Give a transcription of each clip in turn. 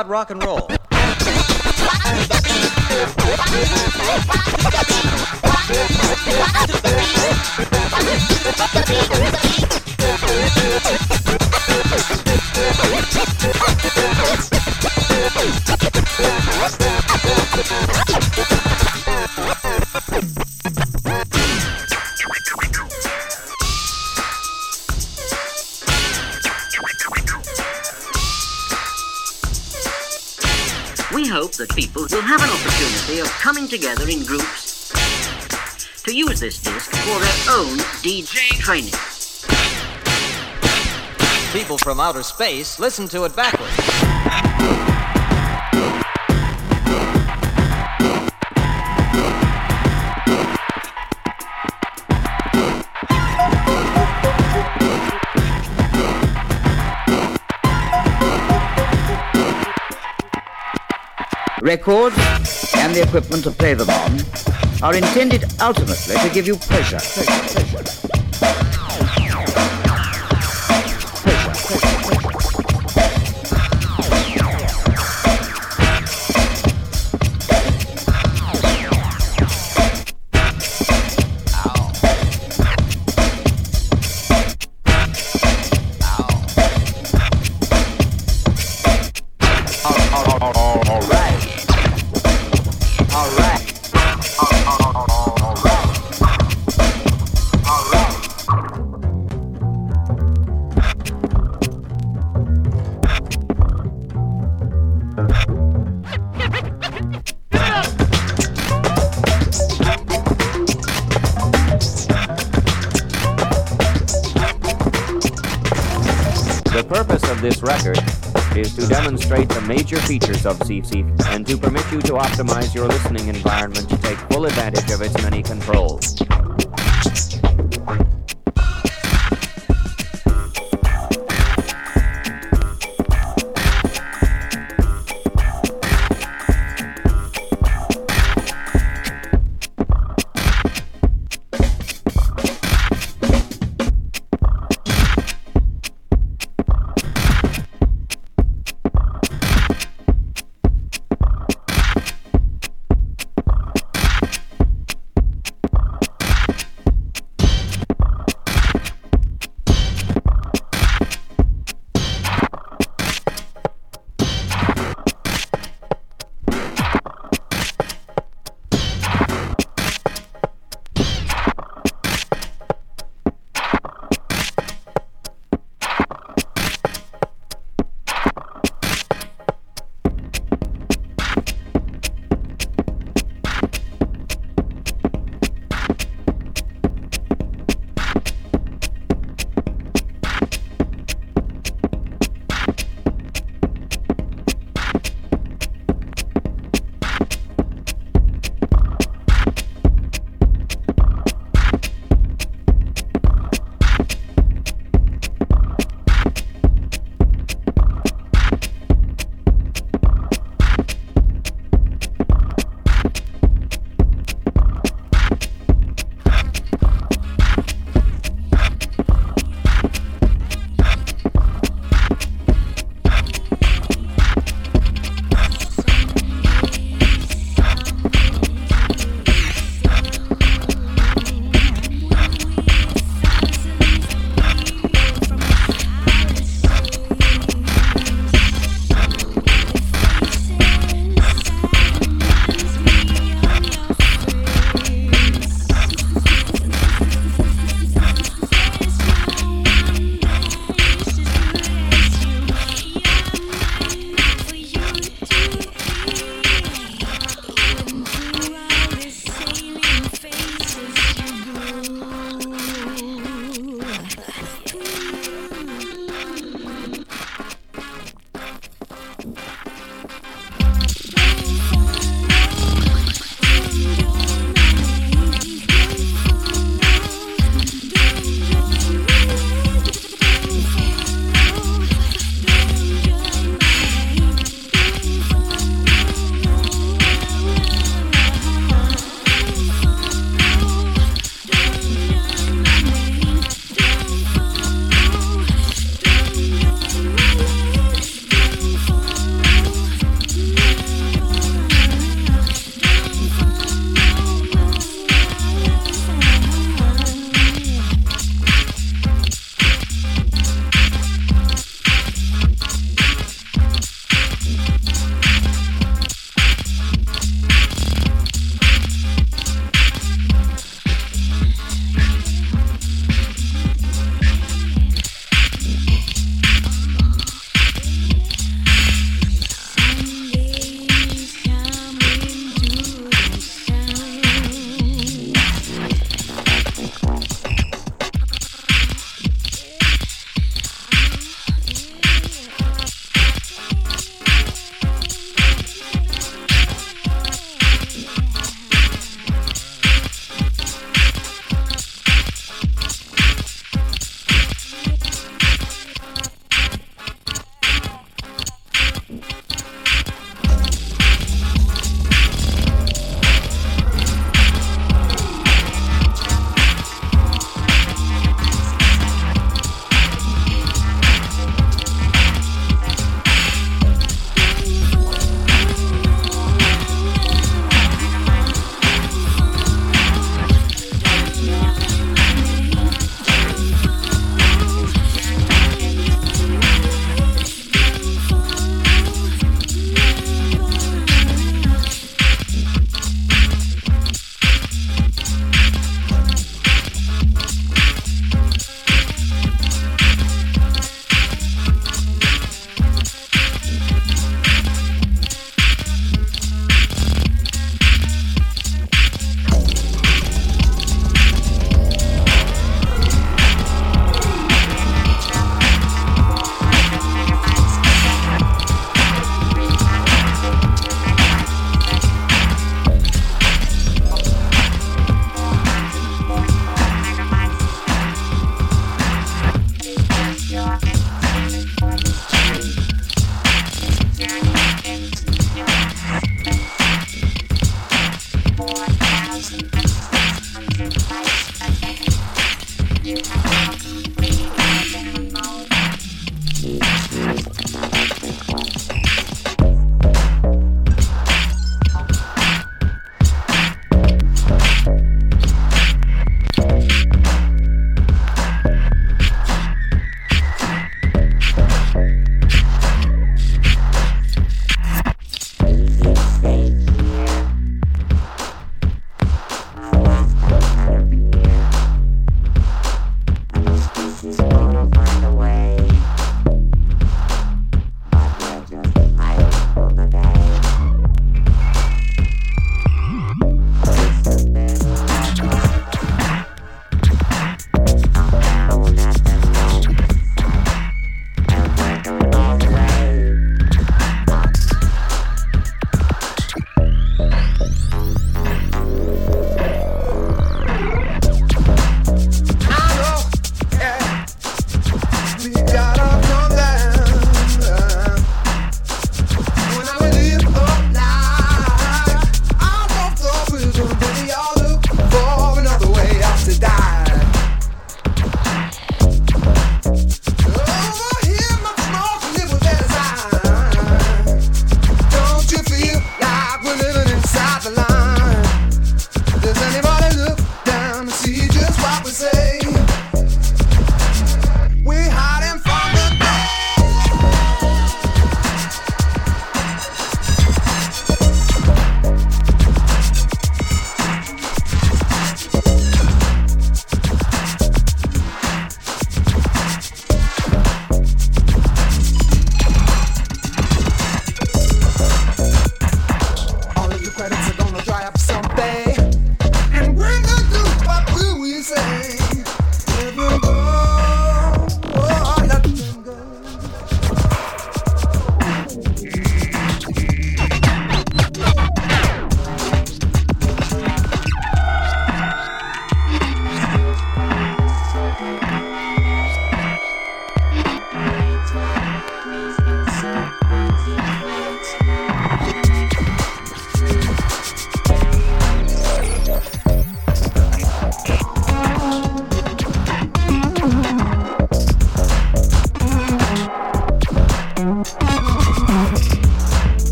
About rock and roll? Opportunity together in groups to use this disc for their own DJ training. People from outer space listen to it backwards. Records and the equipment to play them on are intended ultimately to give you pleasure. pleasure, pleasure. Major features of CC and to permit you to optimize your listening environment to take full advantage of its many controls.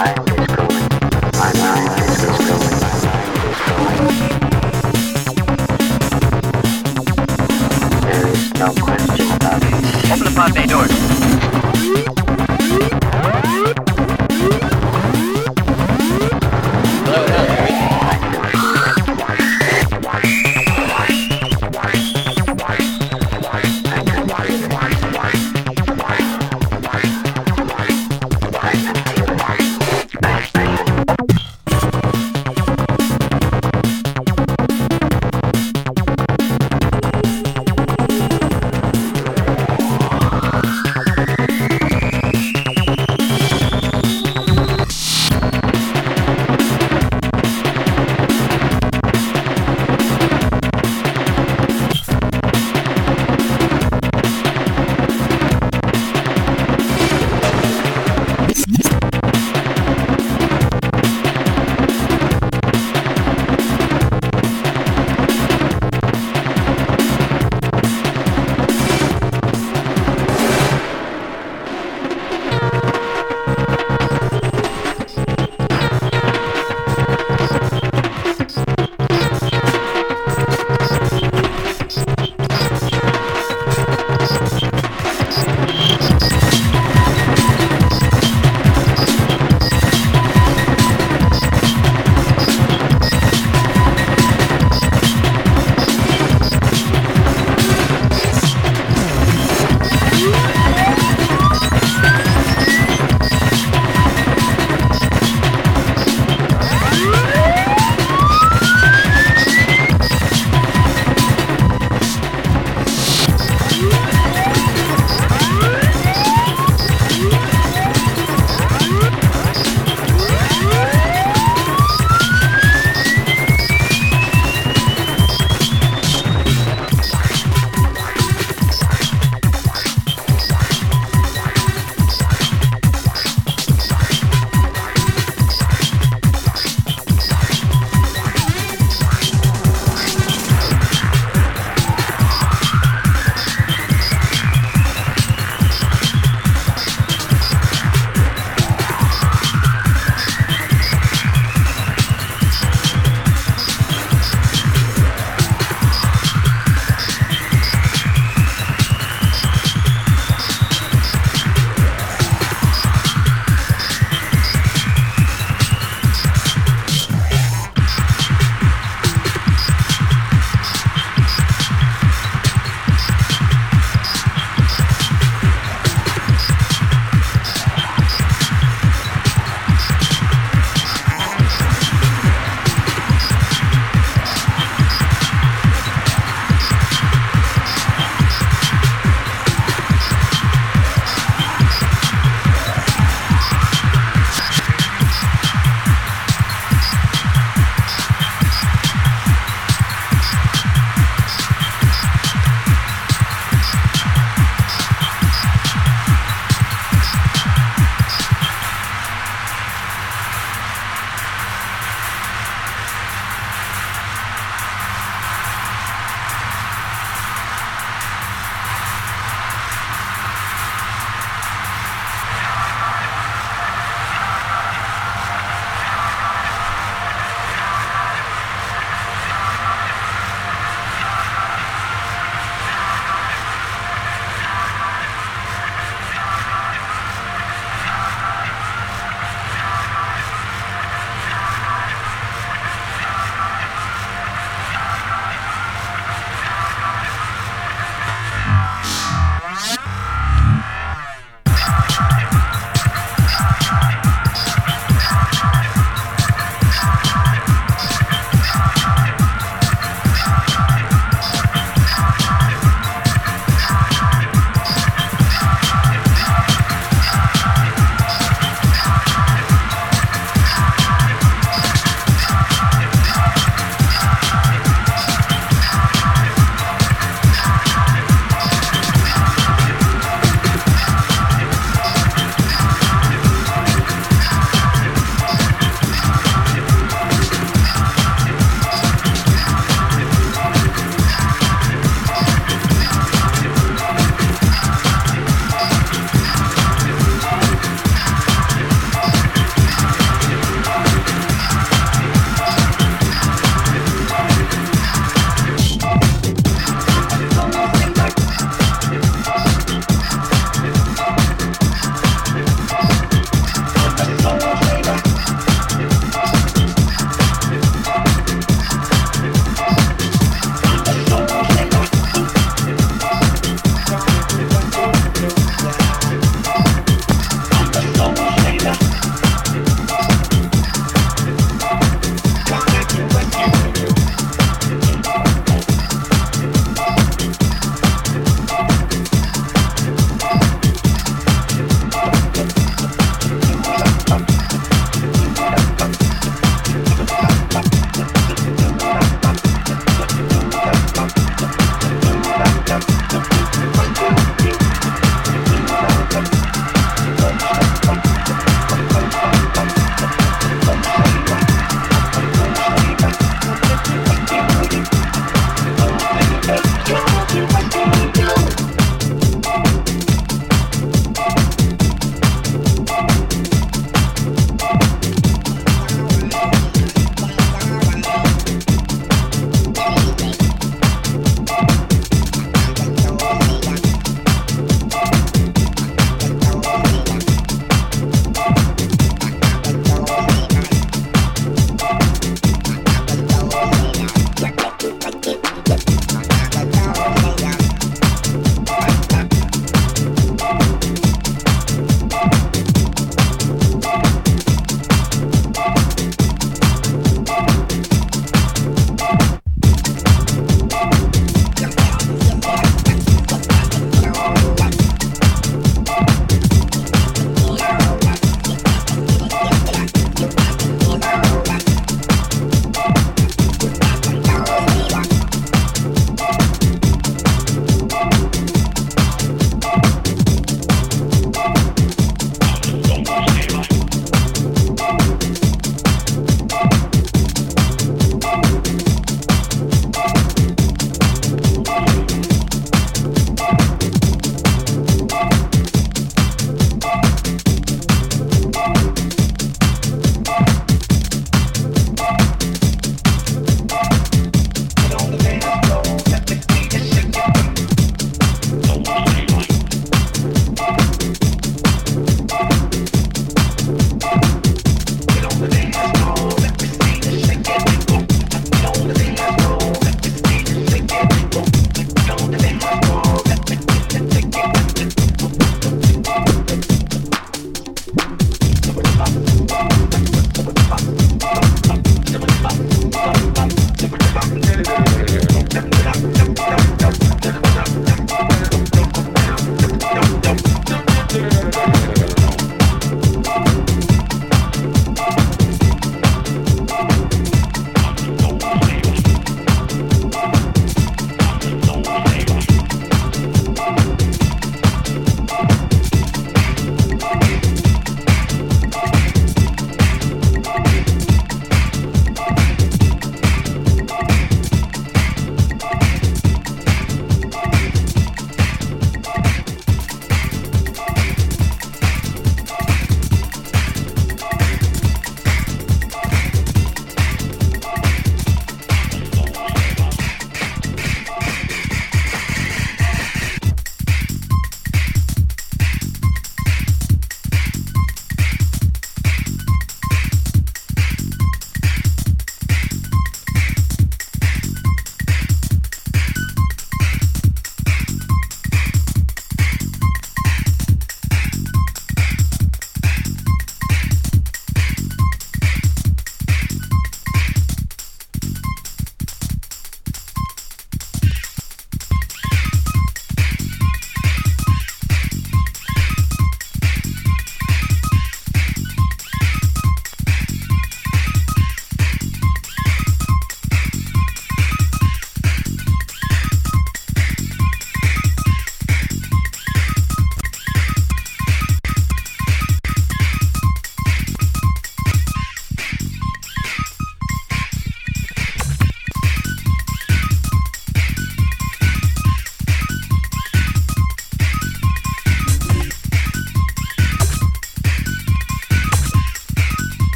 Why?